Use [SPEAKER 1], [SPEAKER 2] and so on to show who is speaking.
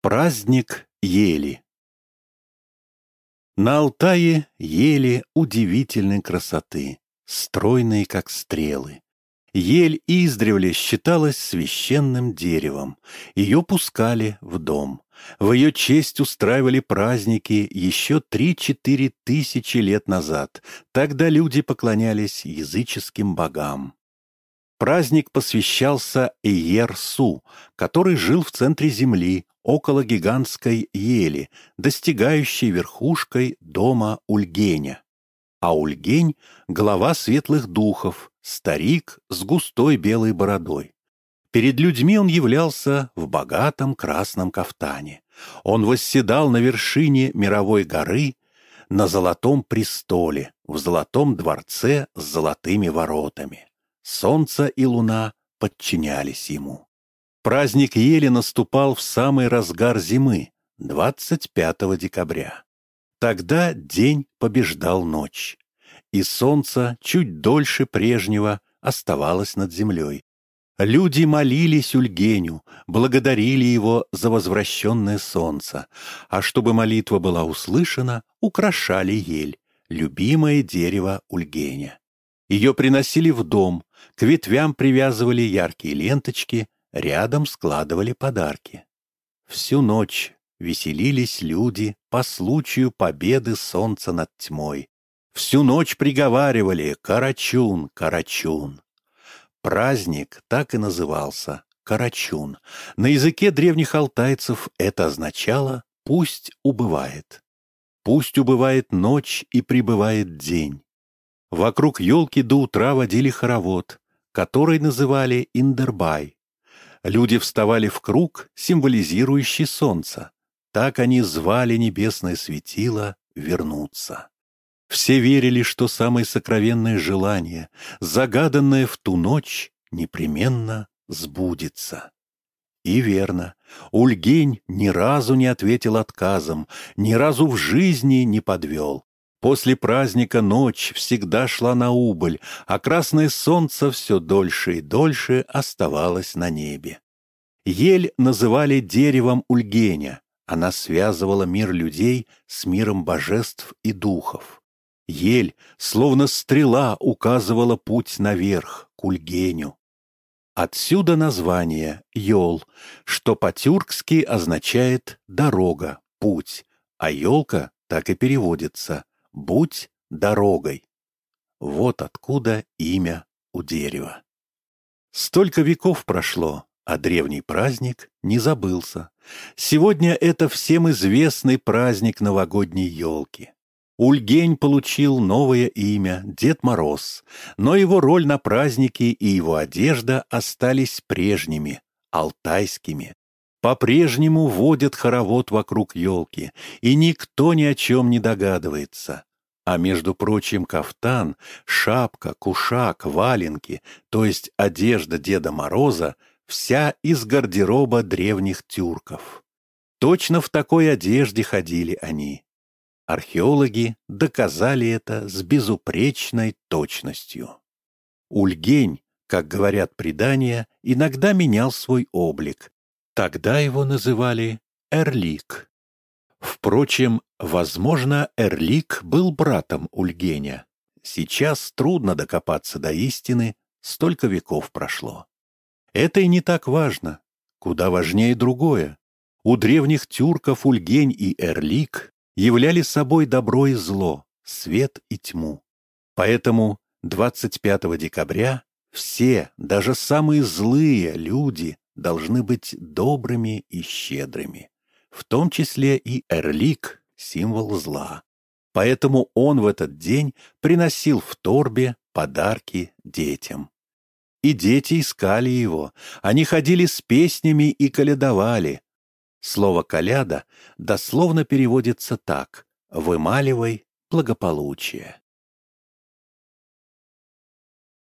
[SPEAKER 1] Праздник ели На Алтае ели удивительной красоты, стройные, как стрелы. Ель издревле считалась священным деревом. Ее пускали в дом. В ее честь устраивали праздники еще три-четыре тысячи лет назад. Тогда люди поклонялись языческим богам. Праздник посвящался Иерсу, который жил в центре земли, около гигантской ели, достигающей верхушкой дома Ульгеня. А Ульгень — глава светлых духов, старик с густой белой бородой. Перед людьми он являлся в богатом красном кафтане. Он восседал на вершине мировой горы, на золотом престоле, в золотом дворце с золотыми воротами. Солнце и луна подчинялись ему. Праздник ели наступал в самый разгар зимы, 25 декабря. Тогда день побеждал ночь, и солнце чуть дольше прежнего оставалось над землей. Люди молились Ульгеню, благодарили его за возвращенное солнце, а чтобы молитва была услышана, украшали ель, любимое дерево Ульгеня. Ее приносили в дом, к ветвям привязывали яркие ленточки, рядом складывали подарки. Всю ночь веселились люди по случаю победы солнца над тьмой. Всю ночь приговаривали «Карачун, Карачун». Праздник так и назывался «Карачун». На языке древних алтайцев это означало «пусть убывает». Пусть убывает ночь и прибывает день. Вокруг елки до утра водили хоровод, который называли Индербай. Люди вставали в круг, символизирующий солнце. Так они звали небесное светило вернуться. Все верили, что самое сокровенное желание, загаданное в ту ночь, непременно сбудется. И верно, Ульгень ни разу не ответил отказом, ни разу в жизни не подвел. После праздника ночь всегда шла на убыль, а красное солнце все дольше и дольше оставалось на небе. Ель называли деревом Ульгеня. Она связывала мир людей с миром божеств и духов. Ель, словно стрела, указывала путь наверх, к Ульгеню. Отсюда название «Йол», что по-тюркски означает «дорога», «путь», а елка так и переводится «Будь дорогой». Вот откуда имя у дерева. Столько веков прошло, а древний праздник не забылся. Сегодня это всем известный праздник новогодней елки. Ульгень получил новое имя — Дед Мороз, но его роль на празднике и его одежда остались прежними, алтайскими. По-прежнему водят хоровод вокруг елки, и никто ни о чем не догадывается. А между прочим, кафтан, шапка, кушак, валенки, то есть одежда Деда Мороза, вся из гардероба древних тюрков. Точно в такой одежде ходили они. Археологи доказали это с безупречной точностью. Ульгень, как говорят предания, иногда менял свой облик. Тогда его называли Эрлик. Впрочем, возможно, Эрлик был братом Ульгеня. Сейчас трудно докопаться до истины, столько веков прошло. Это и не так важно. Куда важнее другое. У древних тюрков Ульгень и Эрлик являли собой добро и зло, свет и тьму. Поэтому 25 декабря все, даже самые злые люди, должны быть добрыми и щедрыми в том числе и Эрлик, символ зла. Поэтому он в этот день приносил в торбе подарки детям. И дети искали его, они ходили с песнями и колядовали. Слово «коляда» дословно переводится так «вымаливай благополучие».